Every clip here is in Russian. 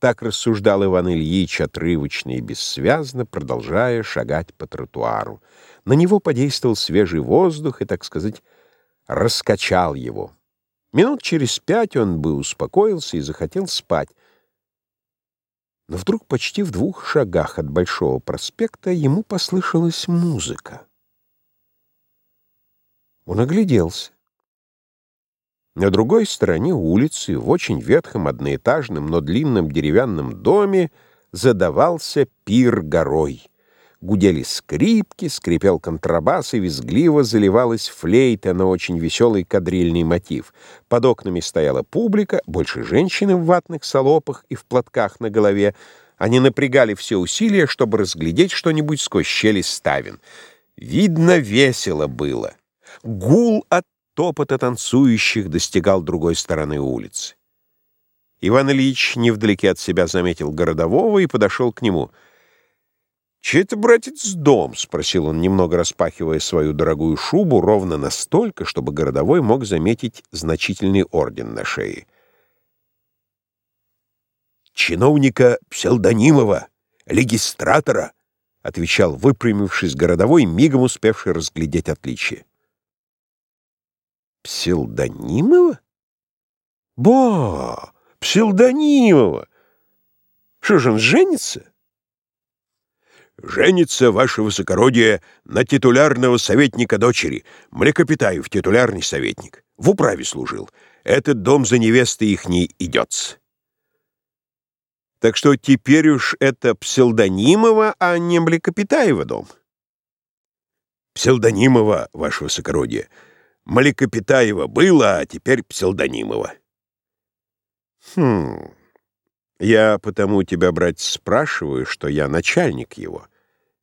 Так рассуждал Иван Ильич отрывочно и бессвязно, продолжая шагать по тротуару. На него подействовал свежий воздух и, так сказать, раскачал его. Минут через пять он бы успокоился и захотел спать. Но вдруг почти в двух шагах от Большого проспекта ему послышалась музыка. Он огляделся. На другой стороне улицы, в очень ветхом одноэтажном, но длинном деревянном доме, задавался пир горой. Гудели скрипки, скрипел контрабас, и визгливо заливалась флейта на очень веселый кадрильный мотив. Под окнами стояла публика, больше женщины в ватных салопах и в платках на голове. Они напрягали все усилия, чтобы разглядеть что-нибудь сквозь щели ставен. Видно, весело было. Гул от топота танцующих достигал другой стороны улицы. Иван Ильич невдалеке от себя заметил городового и подошел к нему. «Чей это, братец, дом?» — спросил он, немного распахивая свою дорогую шубу ровно настолько, чтобы городовой мог заметить значительный орден на шее. «Чиновника псевдонимова, легистратора», — отвечал выпрямившись городовой, мигом успевший разглядеть отличие. Псилдонимова? Ба, Псилдонимова! Что же он женится? Женится, ваше высокородие, на титулярного советника дочери. Млекопитаев, титулярный советник. В управе служил. Этот дом за невестой ихней идется. Так что теперь уж это Псилдонимова, а не Млекопитаева дом. Псилдонимова, ваше высокородие. Млекопитаева было, а теперь псевдонимова. Хм, я потому тебя, брать, спрашиваю, что я начальник его.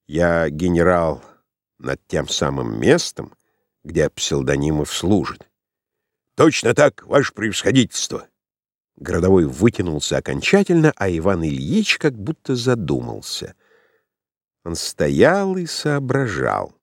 Я генерал над тем самым местом, где псевдонимов служит. Точно так, ваше превосходительство. Городовой вытянулся окончательно, а Иван Ильич как будто задумался. Он стоял и соображал.